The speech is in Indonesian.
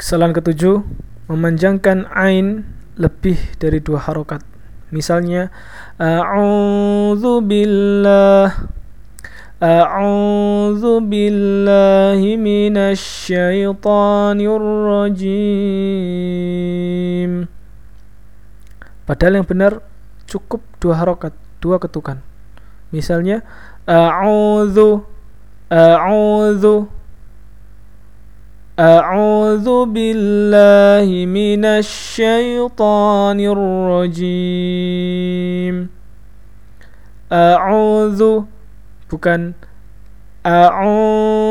Kesalahan ketujuh, memanjangkan ain lebih dari dua harokat. Misalnya, A'udzu billah A'udzu billahi minasyaitonir rajim. Padahal yang benar cukup dua harokat, dua ketukan. Misalnya, A'udzu A'udzu أعوذ بالله من الشيطان الرجيم. أعوذ bukan أعوذ